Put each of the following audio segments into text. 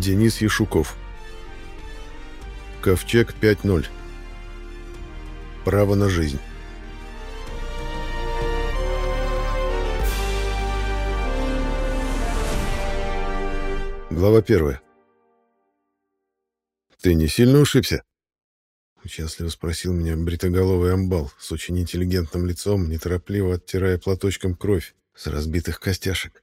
Денис Яшуков. Ковчег 5.0. Право на жизнь. Глава 1. «Ты не сильно ушибся?» Участливо спросил меня бритоголовый амбал с очень интеллигентным лицом, неторопливо оттирая платочком кровь с разбитых костяшек.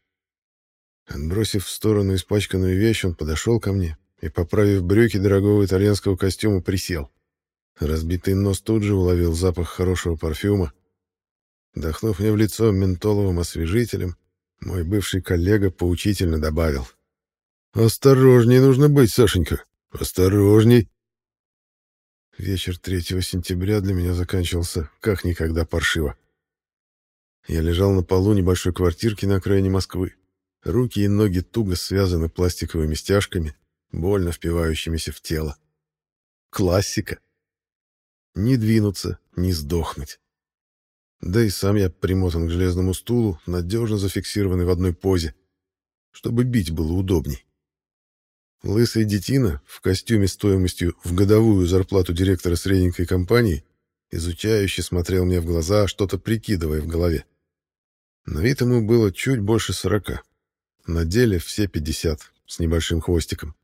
Отбросив в сторону испачканную вещь, он подошел ко мне и, поправив брюки дорогого итальянского костюма, присел. Разбитый нос тут же уловил запах хорошего парфюма. Дохнув мне в лицо ментоловым освежителем, мой бывший коллега поучительно добавил. «Осторожней нужно быть, Сашенька, осторожней!» Вечер 3 сентября для меня заканчивался как никогда паршиво. Я лежал на полу небольшой квартирки на окраине Москвы. Руки и ноги туго связаны пластиковыми стяжками, больно впивающимися в тело. Классика. Не двинуться, не сдохнуть. Да и сам я примотан к железному стулу, надежно зафиксированный в одной позе, чтобы бить было удобней. Лысый детина в костюме стоимостью в годовую зарплату директора средненькой компании изучающе смотрел мне в глаза, что-то прикидывая в голове. На вид ему было чуть больше сорока. На деле все 50, с небольшим хвостиком.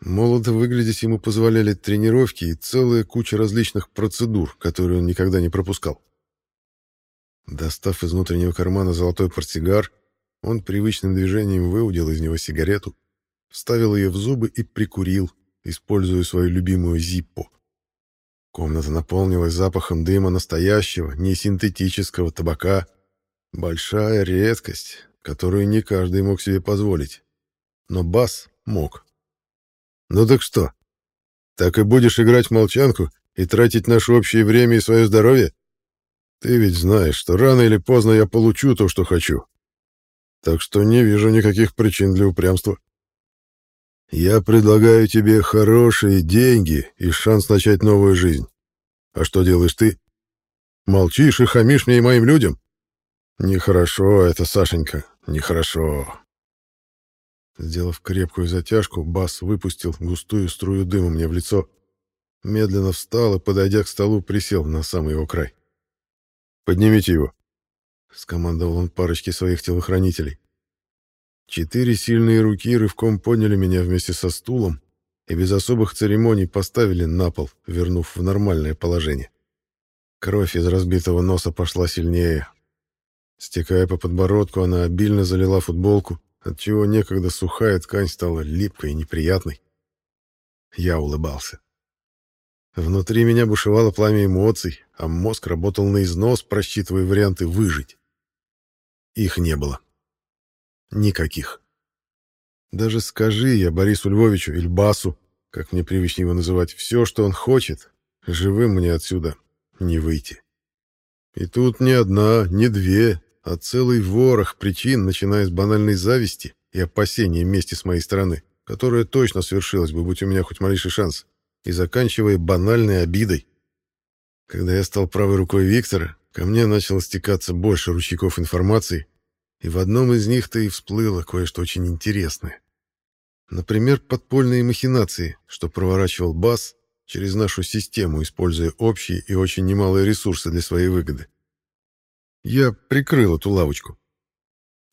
Молодо выглядеть ему позволяли тренировки и целая куча различных процедур, которые он никогда не пропускал. Достав из внутреннего кармана золотой портсигар, он привычным движением выудил из него сигарету, вставил ее в зубы и прикурил, используя свою любимую зиппо. Комната наполнилась запахом дыма настоящего, не синтетического табака. Большая редкость, которую не каждый мог себе позволить. Но Бас мог. «Ну так что? Так и будешь играть в молчанку и тратить наше общее время и свое здоровье? Ты ведь знаешь, что рано или поздно я получу то, что хочу. Так что не вижу никаких причин для упрямства. Я предлагаю тебе хорошие деньги и шанс начать новую жизнь. А что делаешь ты? Молчишь и хамишь мне и моим людям? Нехорошо это, Сашенька, нехорошо. Сделав крепкую затяжку, Бас выпустил густую струю дыма мне в лицо. Медленно встал и, подойдя к столу, присел на самый его край. «Поднимите его», — скомандовал он парочке своих телохранителей. Четыре сильные руки рывком подняли меня вместе со стулом и без особых церемоний поставили на пол, вернув в нормальное положение. Кровь из разбитого носа пошла сильнее, Стекая по подбородку, она обильно залила футболку, отчего некогда сухая ткань стала липкой и неприятной. Я улыбался. Внутри меня бушевало пламя эмоций, а мозг работал на износ, просчитывая варианты выжить. Их не было. Никаких. Даже скажи я Борису Львовичу или Басу, как мне привычнее его называть, все, что он хочет, живым мне отсюда не выйти. И тут не одна, не две, а целый ворох причин, начиная с банальной зависти и опасения мести с моей стороны, которая точно свершилась бы, будь у меня хоть малейший шанс, и заканчивая банальной обидой. Когда я стал правой рукой Виктора, ко мне начало стекаться больше ручейков информации, и в одном из них-то и всплыло кое-что очень интересное. Например, подпольные махинации, что проворачивал БАС через нашу систему, используя общие и очень немалые ресурсы для своей выгоды. Я прикрыл эту лавочку.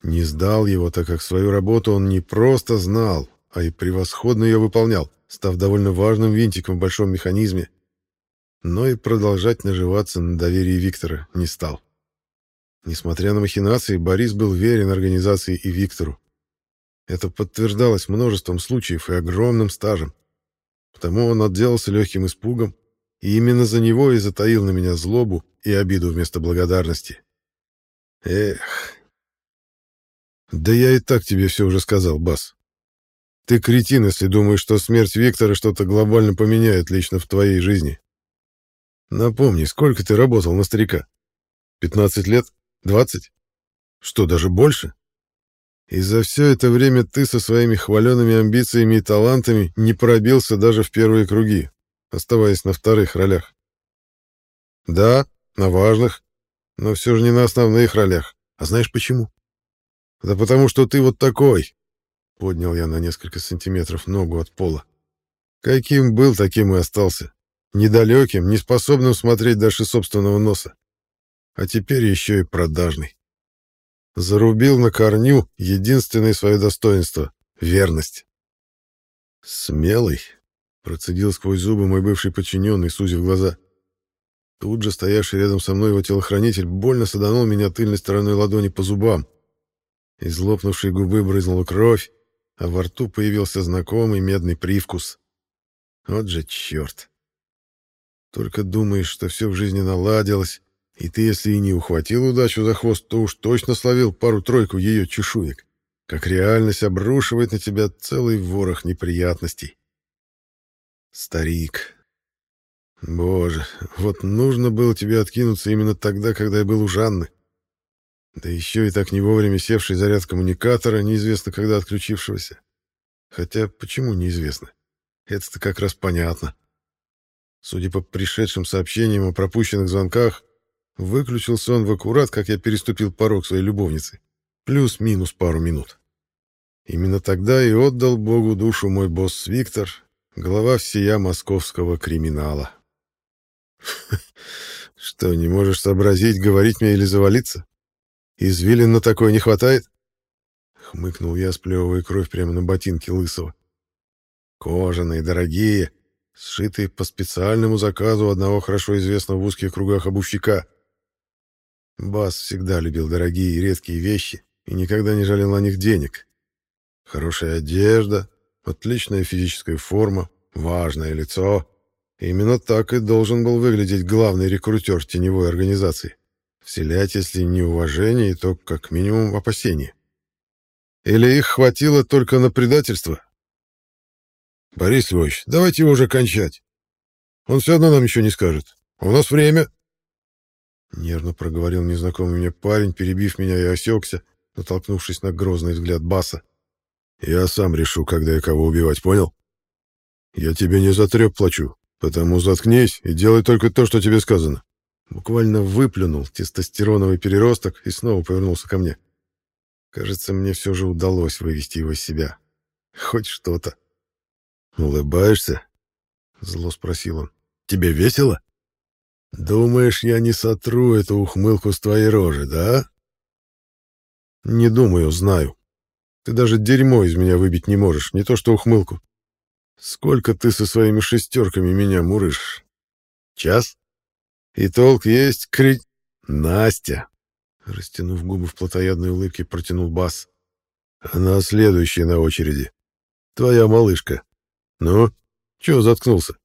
Не сдал его, так как свою работу он не просто знал, а и превосходно ее выполнял, став довольно важным винтиком в большом механизме. Но и продолжать наживаться на доверии Виктора не стал. Несмотря на махинации, Борис был верен организации и Виктору. Это подтверждалось множеством случаев и огромным стажем. Потому он отделался легким испугом, и именно за него и затаил на меня злобу и обиду вместо благодарности. Эх. Да я и так тебе все уже сказал, Бас. Ты кретин, если думаешь, что смерть Виктора что-то глобально поменяет лично в твоей жизни. Напомни, сколько ты работал на старика? 15 лет? 20? Что, даже больше? И за все это время ты со своими хваленными амбициями и талантами не пробился даже в первые круги, оставаясь на вторых ролях. Да, на важных, но все же не на основных ролях. А знаешь почему? Да потому что ты вот такой. Поднял я на несколько сантиметров ногу от пола. Каким был, таким и остался. Недалеким, неспособным смотреть дальше собственного носа. А теперь еще и продажный. Зарубил на корню единственное свое достоинство — верность. «Смелый», — процедил сквозь зубы мой бывший подчиненный, сузив глаза. Тут же стоявший рядом со мной его телохранитель больно саданул меня тыльной стороной ладони по зубам. Из лопнувшей губы брызнула кровь, а во рту появился знакомый медный привкус. Вот же черт! Только думаешь, что все в жизни наладилось, и ты, если и не ухватил удачу за хвост, то уж точно словил пару-тройку ее чешуек, как реальность обрушивает на тебя целый ворох неприятностей. Старик. Боже, вот нужно было тебе откинуться именно тогда, когда я был у Жанны. Да еще и так не вовремя севший заряд коммуникатора, неизвестно когда отключившегося. Хотя почему неизвестно? Это-то как раз понятно. Судя по пришедшим сообщениям о пропущенных звонках, выключился он в аккурат, как я переступил порог своей любовницы. Плюс-минус пару минут. Именно тогда и отдал Богу душу мой босс Виктор, глава всея московского криминала. Что, не можешь сообразить, говорить мне или завалиться? Извилин на такое не хватает? Хмыкнул я, сплевывая кровь прямо на ботинки Лысого. Кожаные, дорогие, сшитые по специальному заказу одного хорошо известного в узких кругах обувщика. Бас всегда любил дорогие и редкие вещи и никогда не жалел на них денег. Хорошая одежда, отличная физическая форма, важное лицо. Именно так и должен был выглядеть главный рекрутер теневой организации вселять, если не уважение, то как минимум опасение. Или их хватило только на предательство? Борис Львович, давайте его уже кончать. Он все равно нам еще не скажет. У нас время. Нервно проговорил незнакомый мне парень, перебив меня и осекся, натолкнувшись на грозный взгляд Баса. Я сам решу, когда и кого убивать, понял? Я тебе не за треп плачу, потому заткнись и делай только то, что тебе сказано. Буквально выплюнул тестостероновый переросток и снова повернулся ко мне. Кажется, мне все же удалось вывести его из себя. Хоть что-то. «Улыбаешься?» — зло спросил он. «Тебе весело? Думаешь, я не сотру эту ухмылку с твоей рожи, да?» «Не думаю, знаю. Ты даже дерьмо из меня выбить не можешь, не то что ухмылку. Сколько ты со своими шестерками меня мурышь? Час?» И толк есть, кри... Настя! Растянув губы в плотоядной улыбке, протянул бас. Она следующая на очереди. Твоя малышка. Ну, чего заткнулся?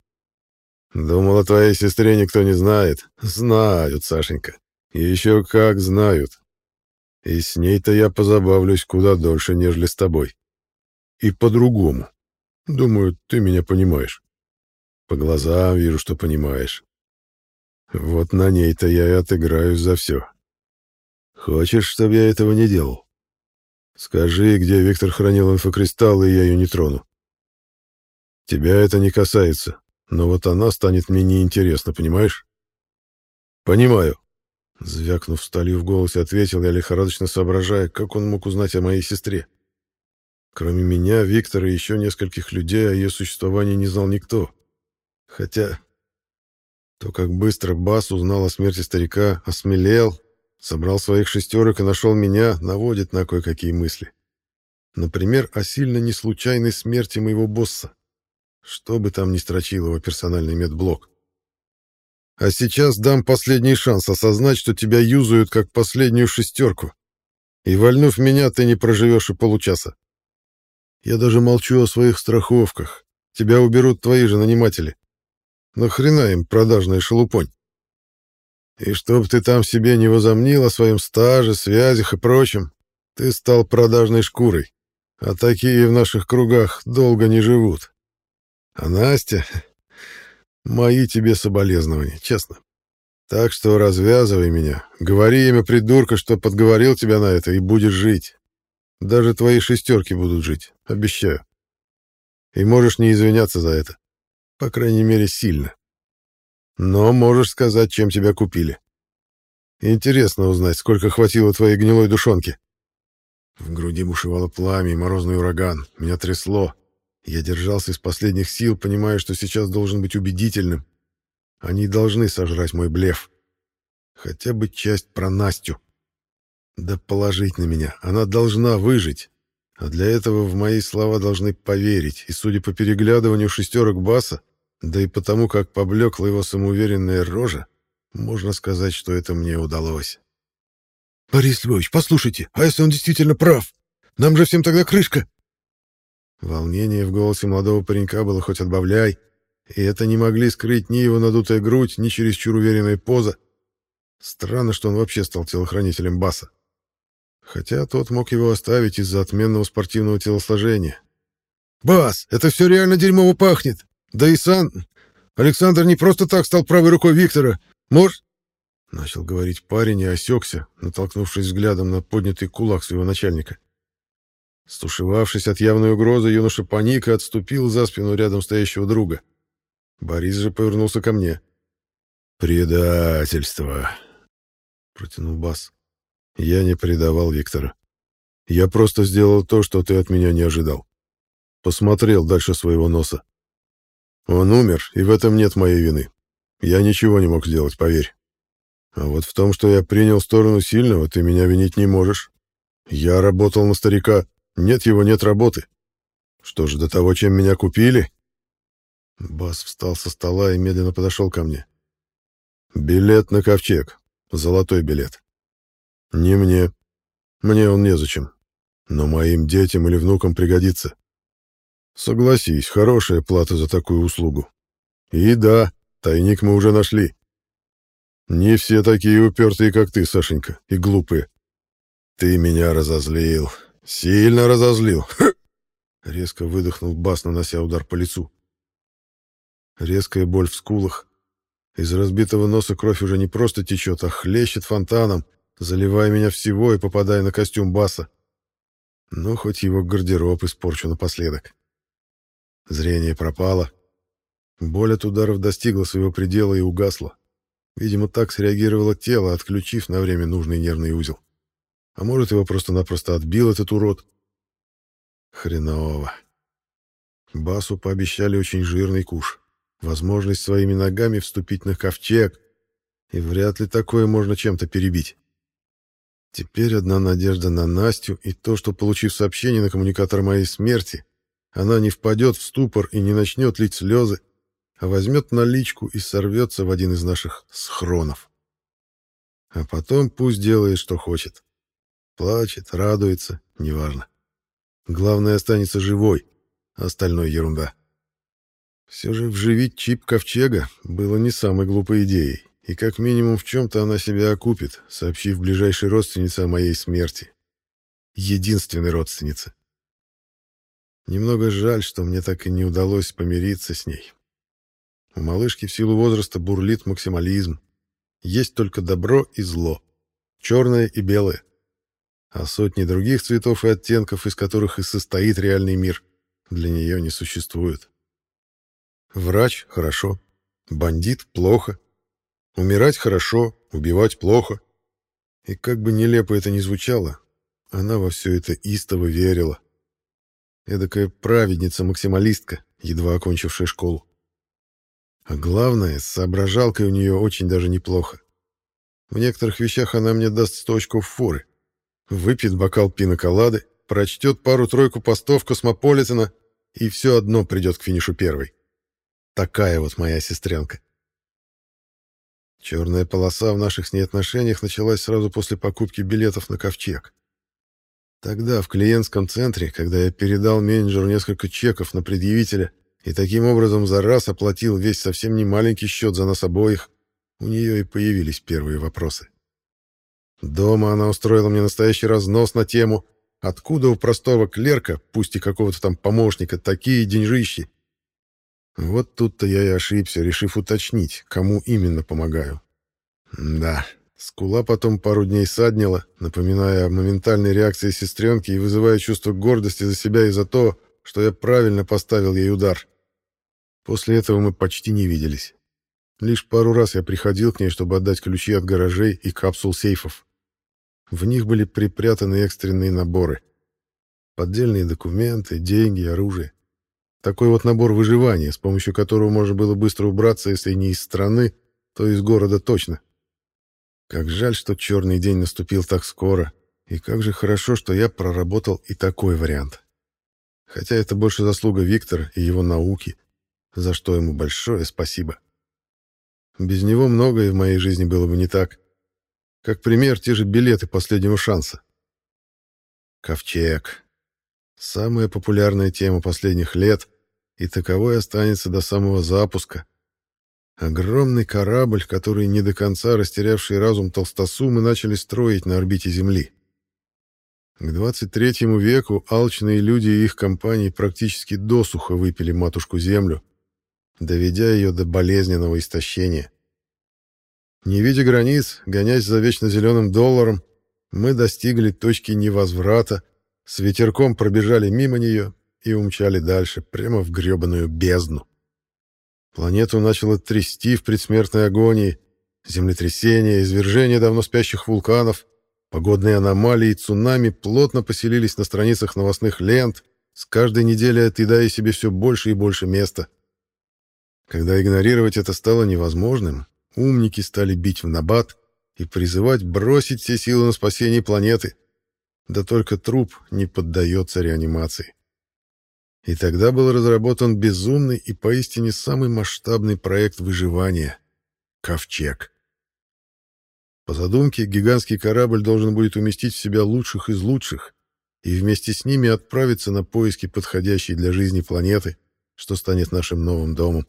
Думал, о твоей сестре никто не знает. Знают, Сашенька. Еще как знают. И с ней-то я позабавлюсь куда дольше, нежели с тобой. И по-другому. Думаю, ты меня понимаешь. По глазам вижу, что понимаешь. Вот на ней-то я и отыграюсь за все. Хочешь, чтобы я этого не делал? Скажи, где Виктор хранил инфокристаллы, и я ее не трону. Тебя это не касается, но вот она станет мне неинтересна, понимаешь? Понимаю. Звякнув сталью в голосе, ответил я, лихорадочно соображая, как он мог узнать о моей сестре. Кроме меня, Виктора и еще нескольких людей о ее существовании не знал никто. Хотя то, как быстро Бас узнал о смерти старика, осмелел, собрал своих шестерок и нашел меня, наводит на кое-какие мысли. Например, о сильно неслучайной смерти моего босса. Что бы там ни строчил его персональный медблок. А сейчас дам последний шанс осознать, что тебя юзают как последнюю шестерку. И, вольнув меня, ты не проживешь и получаса. Я даже молчу о своих страховках. Тебя уберут твои же наниматели. Нахрена им продажная шелупонь? И чтоб ты там себе не возомнил о своем стаже, связях и прочем, ты стал продажной шкурой, а такие в наших кругах долго не живут. А Настя... Мои тебе соболезнования, честно. Так что развязывай меня, говори имя придурка, что подговорил тебя на это, и будешь жить. Даже твои шестерки будут жить, обещаю. И можешь не извиняться за это. По крайней мере, сильно. Но можешь сказать, чем тебя купили. Интересно узнать, сколько хватило твоей гнилой душонки. В груди бушевало пламя и морозный ураган. Меня трясло. Я держался из последних сил, понимая, что сейчас должен быть убедительным. Они должны сожрать мой блеф. Хотя бы часть про Настю. Да положить на меня. Она должна выжить. А для этого в мои слова должны поверить. И судя по переглядыванию шестерок Баса, да и потому, как поблекла его самоуверенная рожа, можно сказать, что это мне удалось. «Борис Львович, послушайте, а если он действительно прав? Нам же всем тогда крышка!» Волнение в голосе молодого паренька было хоть отбавляй, и это не могли скрыть ни его надутая грудь, ни чересчур уверенная поза. Странно, что он вообще стал телохранителем Баса. Хотя тот мог его оставить из-за отменного спортивного телосложения. «Бас, это все реально дерьмово пахнет! Да и Сан... Александр не просто так стал правой рукой Виктора. Может...» Начал говорить парень и осекся, натолкнувшись взглядом на поднятый кулак своего начальника. Стушевавшись от явной угрозы, юноша паника отступил за спину рядом стоящего друга. Борис же повернулся ко мне. «Предательство!» — протянул Бас. «Я не предавал Виктора. Я просто сделал то, что ты от меня не ожидал. Посмотрел дальше своего носа. Он умер, и в этом нет моей вины. Я ничего не мог сделать, поверь. А вот в том, что я принял сторону сильного, ты меня винить не можешь. Я работал на старика. Нет его, нет работы. Что же, до того, чем меня купили?» Бас встал со стола и медленно подошел ко мне. «Билет на ковчег. Золотой билет. Не мне. Мне он незачем. Но моим детям или внукам пригодится. Согласись, хорошая плата за такую услугу. И да, тайник мы уже нашли. Не все такие упертые, как ты, Сашенька, и глупые. Ты меня разозлил. Сильно разозлил. Резко выдохнул Бас, нанося удар по лицу. Резкая боль в скулах. Из разбитого носа кровь уже не просто течет, а хлещет фонтаном, заливая меня всего и попадая на костюм Баса. Но хоть его гардероб испорчу напоследок. Зрение пропало. Боль от ударов достигла своего предела и угасла. Видимо, так среагировало тело, отключив на время нужный нервный узел. А может, его просто-напросто отбил этот урод. Хреново. Басу пообещали очень жирный куш. Возможность своими ногами вступить на ковчег. И вряд ли такое можно чем-то перебить. Теперь одна надежда на Настю и то, что, получив сообщение на коммуникатор моей смерти, она не впадет в ступор и не начнет лить слезы, а возьмет наличку и сорвется в один из наших схронов. А потом пусть делает, что хочет. Плачет, радуется, неважно. Главное, останется живой, а остальное ерунда. Все же вживить чип ковчега было не самой глупой идеей, и как минимум в чем-то она себя окупит, сообщив ближайшей родственнице о моей смерти. Единственной родственнице. Немного жаль, что мне так и не удалось помириться с ней. У малышки в силу возраста бурлит максимализм. Есть только добро и зло. Черное и белое. А сотни других цветов и оттенков, из которых и состоит реальный мир, для нее не существует. Врач — хорошо. Бандит — плохо. Умирать — хорошо. Убивать — плохо. И как бы нелепо это ни звучало, она во все это истово верила. Эдакая праведница-максималистка, едва окончившая школу. А главное, с соображалкой у нее очень даже неплохо. В некоторых вещах она мне даст сто очков форы. Выпьет бокал пиноколады, прочтет пару-тройку постов Космополитена и все одно придет к финишу первой. Такая вот моя сестренка. Черная полоса в наших с ней отношениях началась сразу после покупки билетов на ковчег. Тогда, в клиентском центре, когда я передал менеджеру несколько чеков на предъявителя и таким образом за раз оплатил весь совсем не маленький счет за нас обоих, у нее и появились первые вопросы. Дома она устроила мне настоящий разнос на тему, откуда у простого клерка, пусть и какого-то там помощника, такие деньжищи. Вот тут-то я и ошибся, решив уточнить, кому именно помогаю. Да, Скула потом пару дней саднила, напоминая о моментальной реакции сестренки и вызывая чувство гордости за себя и за то, что я правильно поставил ей удар. После этого мы почти не виделись. Лишь пару раз я приходил к ней, чтобы отдать ключи от гаражей и капсул сейфов. В них были припрятаны экстренные наборы. Поддельные документы, деньги, оружие. Такой вот набор выживания, с помощью которого можно было быстро убраться, если не из страны, то из города точно. Как жаль, что черный день наступил так скоро, и как же хорошо, что я проработал и такой вариант. Хотя это больше заслуга Виктора и его науки, за что ему большое спасибо. Без него многое в моей жизни было бы не так. Как пример, те же билеты последнего шанса. Ковчег. Самая популярная тема последних лет, и таковой останется до самого запуска. Огромный корабль, который не до конца растерявший разум толстосумы начали строить на орбите Земли. К 23 веку алчные люди и их компании практически досуха выпили матушку Землю, доведя ее до болезненного истощения. Не видя границ, гонясь за вечно зеленым долларом, мы достигли точки невозврата, с ветерком пробежали мимо нее и умчали дальше, прямо в гребаную бездну. Планету начало трясти в предсмертной агонии. Землетрясения, извержения давно спящих вулканов, погодные аномалии и цунами плотно поселились на страницах новостных лент, с каждой неделей отъедая себе все больше и больше места. Когда игнорировать это стало невозможным, умники стали бить в набат и призывать бросить все силы на спасение планеты. Да только труп не поддается реанимации. И тогда был разработан безумный и поистине самый масштабный проект выживания — «Ковчег». По задумке, гигантский корабль должен будет уместить в себя лучших из лучших и вместе с ними отправиться на поиски подходящей для жизни планеты, что станет нашим новым домом.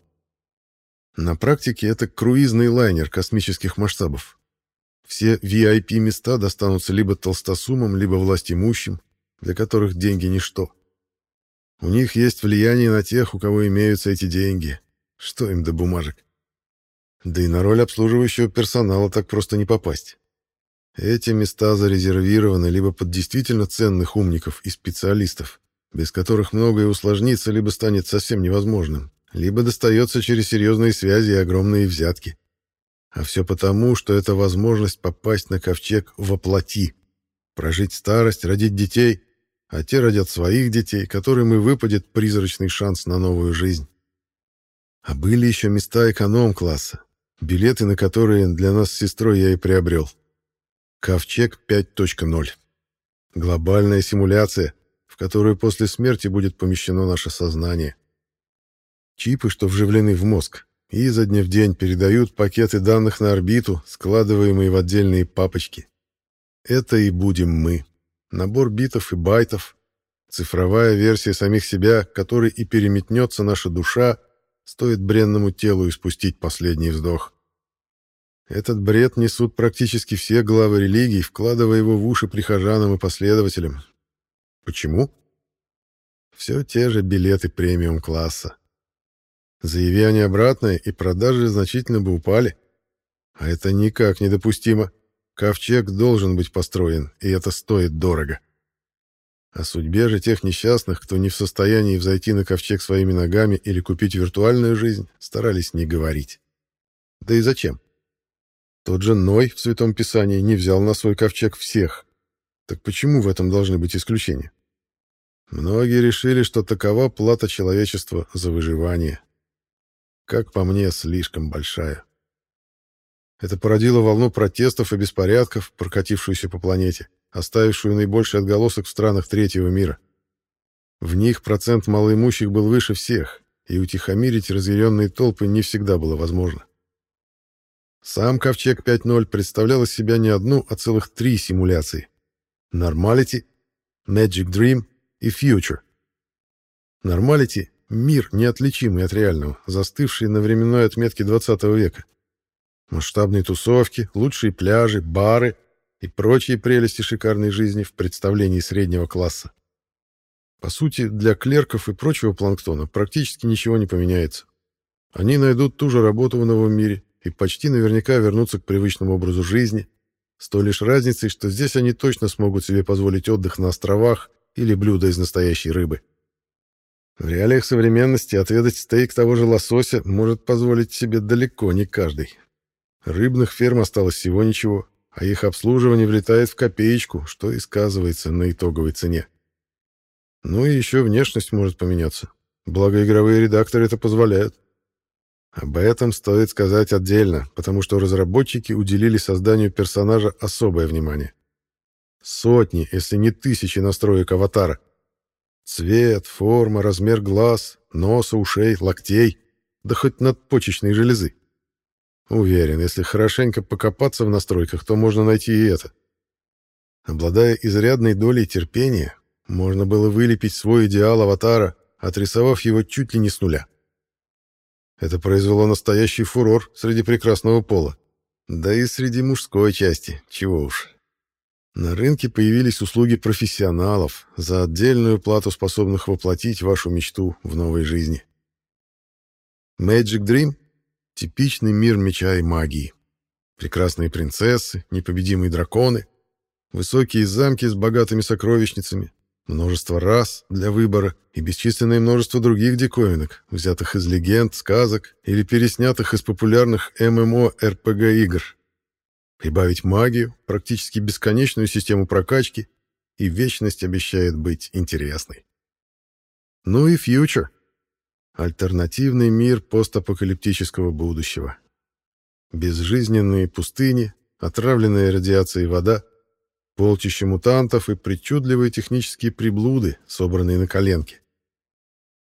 На практике это круизный лайнер космических масштабов. Все VIP-места достанутся либо толстосумам, либо властимущим, для которых деньги — ничто. У них есть влияние на тех, у кого имеются эти деньги. Что им до бумажек? Да и на роль обслуживающего персонала так просто не попасть. Эти места зарезервированы либо под действительно ценных умников и специалистов, без которых многое усложнится, либо станет совсем невозможным, либо достается через серьезные связи и огромные взятки. А все потому, что это возможность попасть на ковчег воплоти, прожить старость, родить детей, а те родят своих детей, которым и выпадет призрачный шанс на новую жизнь. А были еще места эконом-класса, билеты на которые для нас с сестрой я и приобрел. Ковчег 5.0. Глобальная симуляция, в которую после смерти будет помещено наше сознание. Чипы, что вживлены в мозг, и изо дня в день передают пакеты данных на орбиту, складываемые в отдельные папочки. Это и будем мы набор битов и байтов, цифровая версия самих себя, которой и переметнется наша душа, стоит бренному телу испустить последний вздох. Этот бред несут практически все главы религий, вкладывая его в уши прихожанам и последователям. Почему? Все те же билеты премиум-класса. Заяви они обратное, и продажи значительно бы упали. А это никак недопустимо. Ковчег должен быть построен, и это стоит дорого. О судьбе же тех несчастных, кто не в состоянии взойти на ковчег своими ногами или купить виртуальную жизнь, старались не говорить. Да и зачем? Тот же Ной в Святом Писании не взял на свой ковчег всех. Так почему в этом должны быть исключения? Многие решили, что такова плата человечества за выживание. Как по мне, слишком большая. Это породило волну протестов и беспорядков, прокатившуюся по планете, оставившую наибольший отголосок в странах третьего мира. В них процент малоимущих был выше всех, и утихомирить разъяренные толпы не всегда было возможно. Сам Ковчег 5.0 представлял из себя не одну, а целых три симуляции. Normality, Magic Dream и Future. Normality — мир, неотличимый от реального, застывший на временной отметке 20 века. Масштабные тусовки, лучшие пляжи, бары и прочие прелести шикарной жизни в представлении среднего класса. По сути, для клерков и прочего планктона практически ничего не поменяется. Они найдут ту же работу в новом мире и почти наверняка вернутся к привычному образу жизни, с той лишь разницей, что здесь они точно смогут себе позволить отдых на островах или блюдо из настоящей рыбы. В реалиях современности отведать стейк того же лосося может позволить себе далеко не каждый. Рыбных ферм осталось всего ничего, а их обслуживание влетает в копеечку, что и сказывается на итоговой цене. Ну и еще внешность может поменяться. Благо игровые редакторы это позволяют. Об этом стоит сказать отдельно, потому что разработчики уделили созданию персонажа особое внимание. Сотни, если не тысячи настроек аватара. Цвет, форма, размер глаз, носа, ушей, локтей, да хоть надпочечной железы. Уверен, если хорошенько покопаться в настройках, то можно найти и это. Обладая изрядной долей терпения, можно было вылепить свой идеал аватара, отрисовав его чуть ли не с нуля. Это произвело настоящий фурор среди прекрасного пола. Да и среди мужской части, чего уж. На рынке появились услуги профессионалов, за отдельную плату способных воплотить вашу мечту в новой жизни. Magic Dream — типичный мир меча и магии. Прекрасные принцессы, непобедимые драконы, высокие замки с богатыми сокровищницами, множество рас для выбора и бесчисленное множество других диковинок, взятых из легенд, сказок или переснятых из популярных ММО-РПГ-игр. Прибавить магию, практически бесконечную систему прокачки, и вечность обещает быть интересной. Ну и фьючер. Альтернативный мир постапокалиптического будущего. Безжизненные пустыни, отравленная радиацией вода, полчища мутантов и причудливые технические приблуды, собранные на коленке.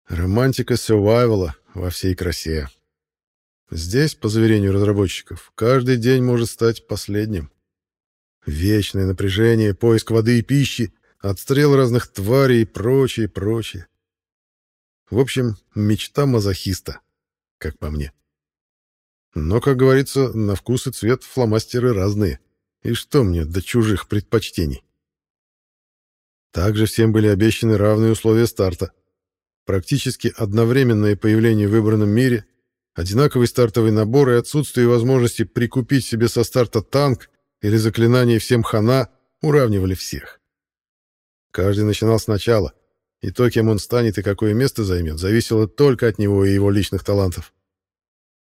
Романтика survival во всей красе. Здесь, по заверению разработчиков, каждый день может стать последним. Вечное напряжение, поиск воды и пищи, отстрел разных тварей и прочее, прочее. В общем, мечта мазохиста, как по мне. Но, как говорится, на вкус и цвет фломастеры разные. И что мне до чужих предпочтений? Также всем были обещаны равные условия старта. Практически одновременное появление в выбранном мире Одинаковый стартовый набор и отсутствие возможности прикупить себе со старта танк или заклинание всем хана уравнивали всех. Каждый начинал сначала, и то, кем он станет и какое место займет, зависело только от него и его личных талантов.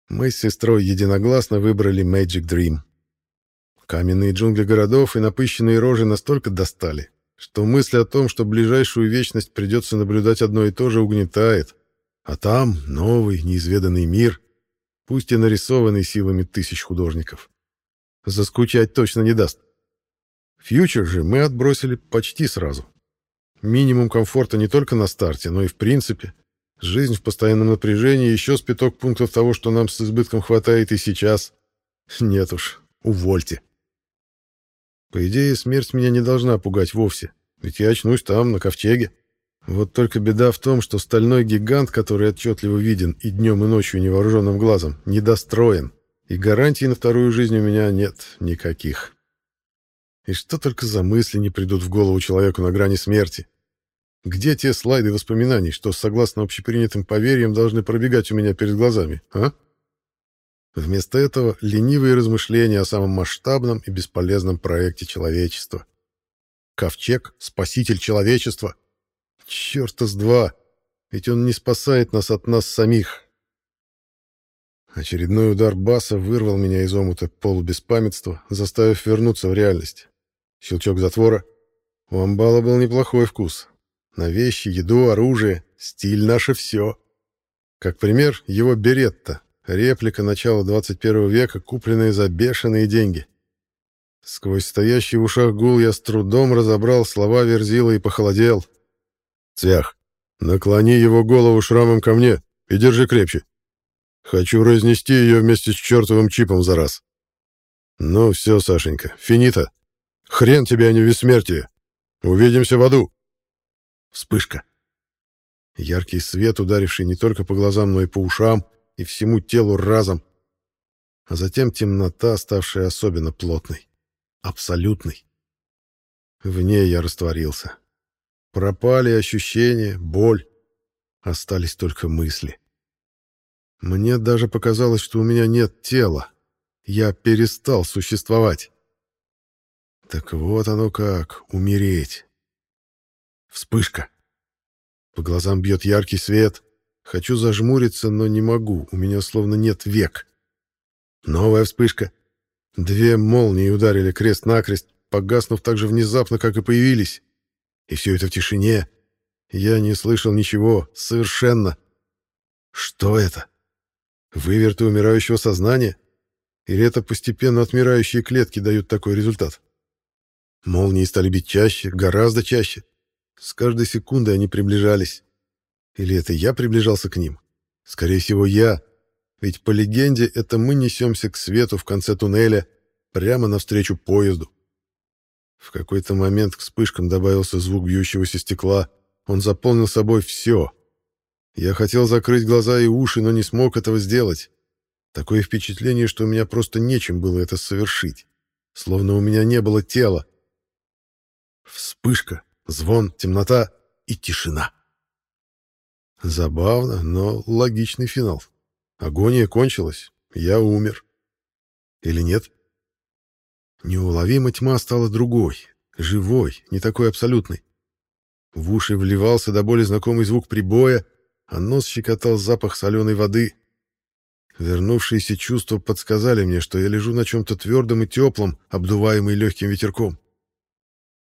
Мы с сестрой единогласно выбрали Magic Dream. Каменные джунгли городов и напыщенные рожи настолько достали, что мысль о том, что ближайшую вечность придется наблюдать одно и то же, угнетает. А там новый, неизведанный мир, пусть и нарисованный силами тысяч художников. Заскучать точно не даст. Фьючер же мы отбросили почти сразу. Минимум комфорта не только на старте, но и в принципе. Жизнь в постоянном напряжении, еще с пяток пунктов того, что нам с избытком хватает и сейчас. Нет уж, увольте. По идее, смерть меня не должна пугать вовсе, ведь я очнусь там, на ковчеге. Вот только беда в том, что стальной гигант, который отчетливо виден и днем, и ночью невооруженным глазом, недостроен, и гарантий на вторую жизнь у меня нет никаких. И что только за мысли не придут в голову человеку на грани смерти? Где те слайды воспоминаний, что, согласно общепринятым поверьям, должны пробегать у меня перед глазами, а? Вместо этого ленивые размышления о самом масштабном и бесполезном проекте человечества. Ковчег — спаситель человечества — Черта с два! Ведь он не спасает нас от нас самих. Очередной удар баса вырвал меня из омута полубеспамятства, заставив вернуться в реальность. Щелчок затвора. У амбала был неплохой вкус. На вещи, еду, оружие, стиль наше все. Как пример, его беретта, реплика начала 21 века, купленная за бешеные деньги. Сквозь стоящий в ушах гул я с трудом разобрал слова Верзила и похолодел — Цвях, наклони его голову шрамом ко мне и держи крепче. Хочу разнести ее вместе с чертовым чипом за раз. Ну все, Сашенька, финита. Хрен тебе, а не бессмертие. Увидимся в аду. Вспышка. Яркий свет, ударивший не только по глазам, но и по ушам, и всему телу разом. А затем темнота, ставшая особенно плотной. Абсолютной. В ней я растворился. Пропали ощущения, боль. Остались только мысли. Мне даже показалось, что у меня нет тела. Я перестал существовать. Так вот оно как, умереть. Вспышка. По глазам бьет яркий свет. Хочу зажмуриться, но не могу. У меня словно нет век. Новая вспышка. Две молнии ударили крест-накрест, погаснув так же внезапно, как и появились. И все это в тишине. Я не слышал ничего, совершенно. Что это? Выверты умирающего сознания? Или это постепенно отмирающие клетки дают такой результат? Молнии стали бить чаще, гораздо чаще. С каждой секундой они приближались. Или это я приближался к ним? Скорее всего, я. Ведь по легенде это мы несемся к свету в конце туннеля, прямо навстречу поезду. В какой-то момент к вспышкам добавился звук бьющегося стекла. Он заполнил собой все. Я хотел закрыть глаза и уши, но не смог этого сделать. Такое впечатление, что у меня просто нечем было это совершить. Словно у меня не было тела. Вспышка, звон, темнота и тишина. Забавно, но логичный финал. Агония кончилась, я умер. Или нет? Неуловимо тьма стала другой, живой, не такой абсолютной. В уши вливался до боли знакомый звук прибоя, а нос щекотал запах соленой воды. Вернувшиеся чувства подсказали мне, что я лежу на чем-то твердом и теплом, обдуваемый легким ветерком.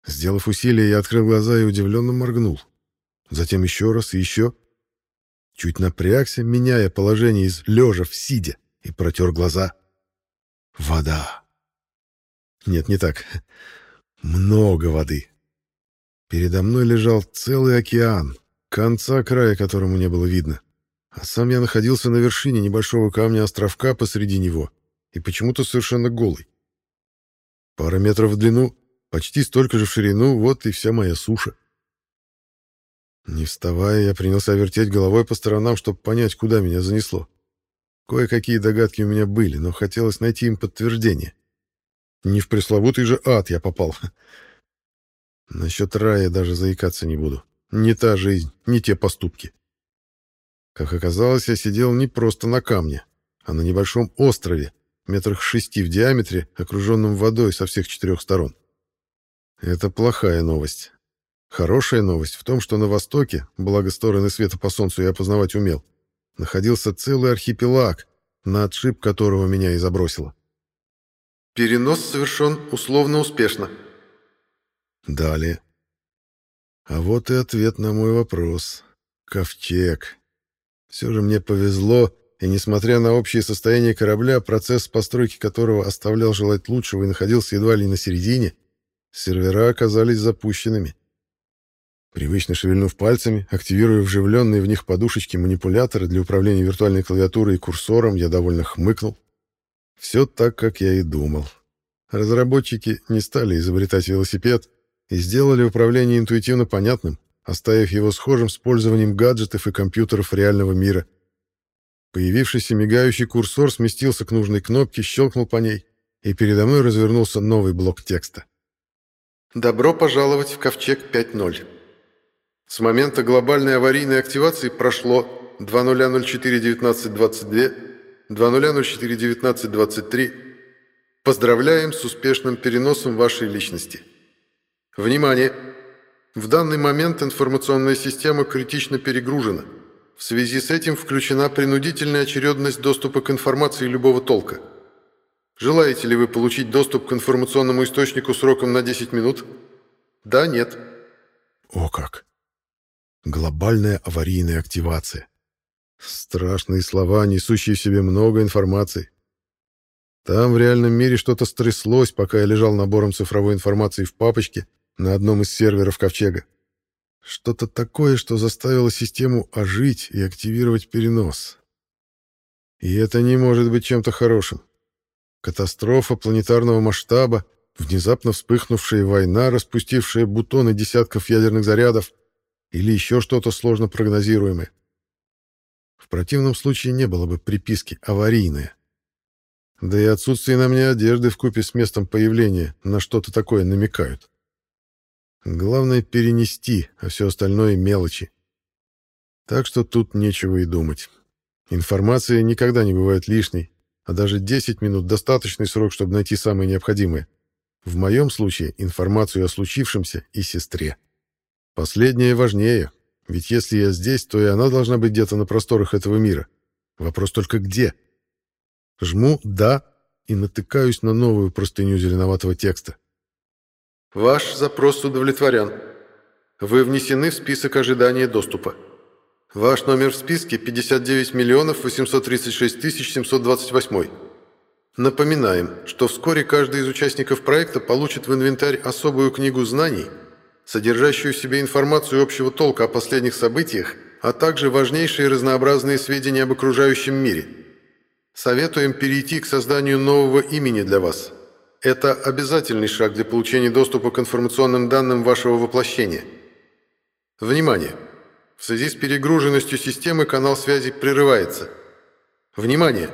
Сделав усилие, я открыл глаза и удивленно моргнул. Затем еще раз и еще. Чуть напрягся, меняя положение из лежа в сидя, и протер глаза. Вода. Нет, не так. Много воды. Передо мной лежал целый океан, конца края которому не было видно. А сам я находился на вершине небольшого камня-островка посреди него и почему-то совершенно голый. Пара метров в длину, почти столько же в ширину, вот и вся моя суша. Не вставая, я принялся вертеть головой по сторонам, чтобы понять, куда меня занесло. Кое-какие догадки у меня были, но хотелось найти им подтверждение. Не в пресловутый же ад я попал. Насчет рая даже заикаться не буду. Не та жизнь, не те поступки. Как оказалось, я сидел не просто на камне, а на небольшом острове, метрах шести в диаметре, окруженном водой со всех четырех сторон. Это плохая новость. Хорошая новость в том, что на востоке, благо стороны света по солнцу я опознавать умел, находился целый архипелаг, на отшиб которого меня и забросило. Перенос совершен условно успешно. Далее. А вот и ответ на мой вопрос. Ковчег. Все же мне повезло, и несмотря на общее состояние корабля, процесс постройки которого оставлял желать лучшего и находился едва ли на середине, сервера оказались запущенными. Привычно шевельнув пальцами, активируя вживленные в них подушечки манипуляторы для управления виртуальной клавиатурой и курсором, я довольно хмыкнул. Все так, как я и думал. Разработчики не стали изобретать велосипед и сделали управление интуитивно понятным, оставив его схожим с пользованием гаджетов и компьютеров реального мира. Появившийся мигающий курсор сместился к нужной кнопке, щелкнул по ней, и передо мной развернулся новый блок текста. «Добро пожаловать в Ковчег 5.0». С момента глобальной аварийной активации прошло 2004-19-22, 2004-19-23. Поздравляем с успешным переносом вашей личности. Внимание! В данный момент информационная система критично перегружена. В связи с этим включена принудительная очередность доступа к информации любого толка. Желаете ли вы получить доступ к информационному источнику сроком на 10 минут? Да, нет. О как! Глобальная аварийная активация. Страшные слова, несущие в себе много информации. Там в реальном мире что-то стряслось, пока я лежал набором цифровой информации в папочке на одном из серверов Ковчега. Что-то такое, что заставило систему ожить и активировать перенос. И это не может быть чем-то хорошим. Катастрофа планетарного масштаба, внезапно вспыхнувшая война, распустившая бутоны десятков ядерных зарядов — или еще что-то сложно прогнозируемое. В противном случае не было бы приписки «аварийная». Да и отсутствие на мне одежды в купе с местом появления на что-то такое намекают. Главное перенести, а все остальное — мелочи. Так что тут нечего и думать. Информация никогда не бывает лишней, а даже 10 минут — достаточный срок, чтобы найти самое необходимое. В моем случае информацию о случившемся и сестре. Последнее важнее, ведь если я здесь, то и она должна быть где-то на просторах этого мира. Вопрос только где. Жму «да», и натыкаюсь на новую простыню зеленоватого текста. Ваш запрос удовлетворен. Вы внесены в список ожидания доступа. Ваш номер в списке 59 миллионов 836 тысяч 728. Напоминаем, что вскоре каждый из участников проекта получит в инвентарь особую книгу знаний, содержащую в себе информацию общего толка о последних событиях, а также важнейшие разнообразные сведения об окружающем мире. Советуем перейти к созданию нового имени для вас – это обязательный шаг для получения доступа к информационным данным вашего воплощения. Внимание! В связи с перегруженностью системы канал связи прерывается. Внимание!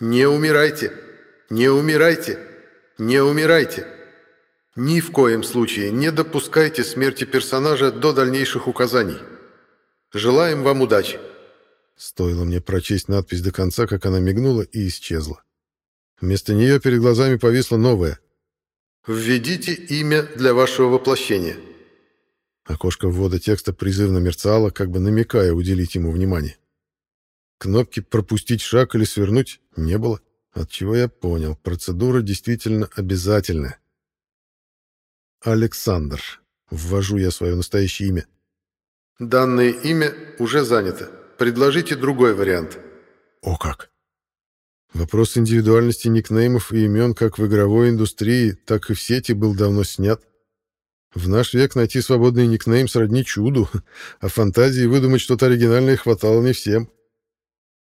Не умирайте! Не умирайте! Не умирайте! Ни в коем случае не допускайте смерти персонажа до дальнейших указаний. Желаем вам удачи. Стоило мне прочесть надпись до конца, как она мигнула и исчезла. Вместо нее перед глазами повисло новое. «Введите имя для вашего воплощения». Окошко ввода текста призывно мерцало, как бы намекая уделить ему внимание. Кнопки «Пропустить шаг» или «Свернуть» не было, отчего я понял, процедура действительно обязательная. Александр. Ввожу я свое настоящее имя. Данное имя уже занято. Предложите другой вариант. О как! Вопрос индивидуальности никнеймов и имен как в игровой индустрии, так и в сети был давно снят. В наш век найти свободный никнейм сродни чуду, а фантазии выдумать что-то оригинальное хватало не всем.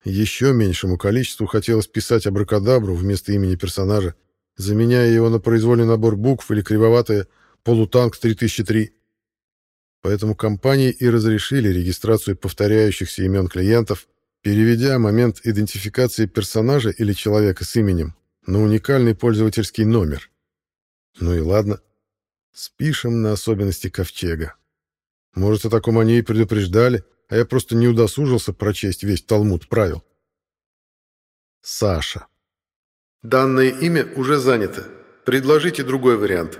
Еще меньшему количеству хотелось писать абракадабру вместо имени персонажа, заменяя его на произвольный набор букв или кривоватое «Полутанк 3003». Поэтому компании и разрешили регистрацию повторяющихся имен клиентов, переведя момент идентификации персонажа или человека с именем на уникальный пользовательский номер. Ну и ладно. Спишем на особенности ковчега. Может, о таком они и предупреждали, а я просто не удосужился прочесть весь талмуд правил. Саша. Данное имя уже занято. Предложите другой вариант.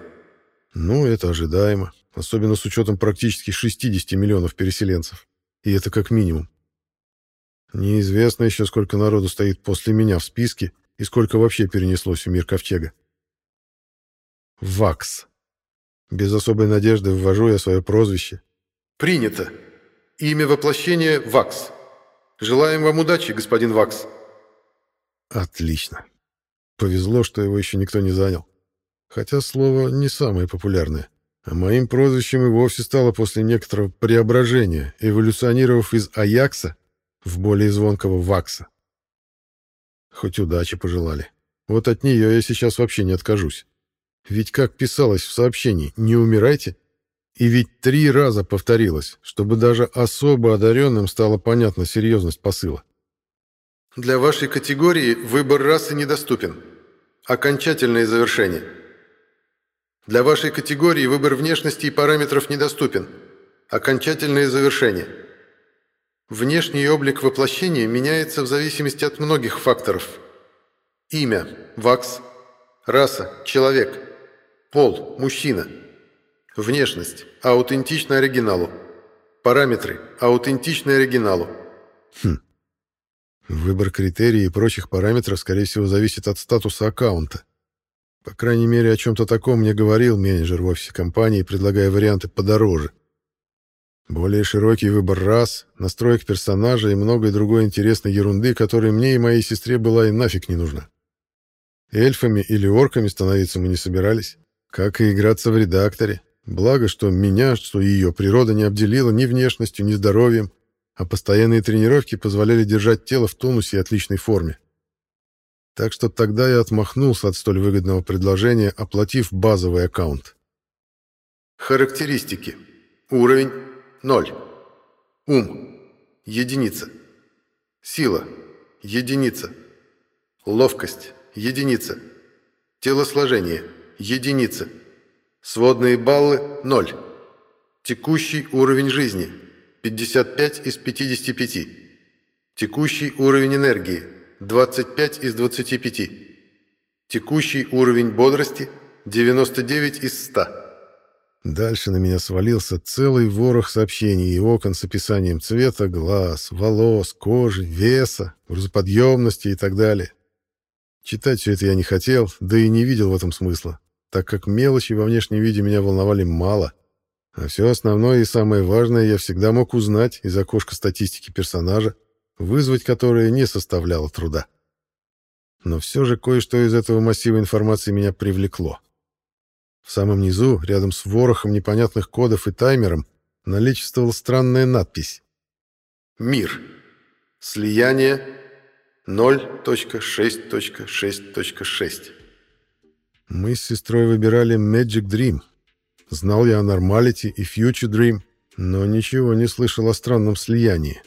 Ну, это ожидаемо, особенно с учетом практически 60 миллионов переселенцев. И это как минимум. Неизвестно еще, сколько народу стоит после меня в списке и сколько вообще перенеслось в мир Ковчега. Вакс. Без особой надежды ввожу я свое прозвище. Принято. Имя воплощения Вакс. Желаем вам удачи, господин Вакс. Отлично. Повезло, что его еще никто не занял. Хотя слово не самое популярное. А моим прозвищем и вовсе стало после некоторого преображения, эволюционировав из Аякса в более звонкого вакса. Хоть удачи пожелали. Вот от нее я сейчас вообще не откажусь. Ведь как писалось в сообщении «не умирайте», и ведь три раза повторилось, чтобы даже особо одаренным стала понятна серьезность посыла. Для вашей категории выбор расы недоступен. Окончательное завершение. Для вашей категории выбор внешности и параметров недоступен. Окончательное завершение. Внешний облик воплощения меняется в зависимости от многих факторов. Имя – Вакс. Раса – Человек. Пол – Мужчина. Внешность – аутентична оригиналу. Параметры – аутентичны оригиналу. Хм. Выбор критерий и прочих параметров, скорее всего, зависит от статуса аккаунта. По крайней мере, о чем-то таком мне говорил менеджер в офисе компании, предлагая варианты подороже. Более широкий выбор рас, настроек персонажа и многое другой интересной ерунды, которой мне и моей сестре была и нафиг не нужна. Эльфами или орками становиться мы не собирались, как и играться в редакторе. Благо, что меня, что ее природа не обделила ни внешностью, ни здоровьем, а постоянные тренировки позволяли держать тело в тонусе и отличной форме. Так что тогда я отмахнулся от столь выгодного предложения, оплатив базовый аккаунт. Характеристики. Уровень 0. Ум. Единица. Сила. Единица. Ловкость. Единица. Телосложение. Единица. Сводные баллы – 0. Текущий уровень жизни – 55 из 55. Текущий уровень энергии – 25 из 25. Текущий уровень бодрости – 99 из 100. Дальше на меня свалился целый ворох сообщений и окон с описанием цвета глаз, волос, кожи, веса, грузоподъемности и так далее. Читать все это я не хотел, да и не видел в этом смысла, так как мелочи во внешнем виде меня волновали мало, а все основное и самое важное я всегда мог узнать из окошка статистики персонажа, вызвать которое не составляло труда. Но все же кое-что из этого массива информации меня привлекло. В самом низу, рядом с ворохом непонятных кодов и таймером, наличествовала странная надпись. «Мир. Слияние 0.6.6.6». Мы с сестрой выбирали Magic Dream. Знал я о Normality и Future Dream, но ничего не слышал о странном слиянии.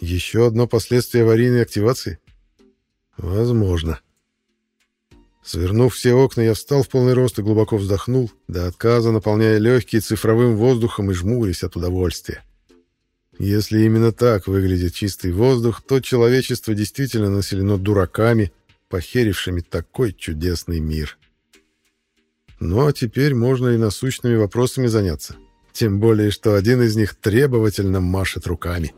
Еще одно последствие аварийной активации? Возможно. Свернув все окна, я встал в полный рост и глубоко вздохнул, до отказа наполняя легкие цифровым воздухом и жмурясь от удовольствия. Если именно так выглядит чистый воздух, то человечество действительно населено дураками, похерившими такой чудесный мир. Ну а теперь можно и насущными вопросами заняться. Тем более, что один из них требовательно машет руками.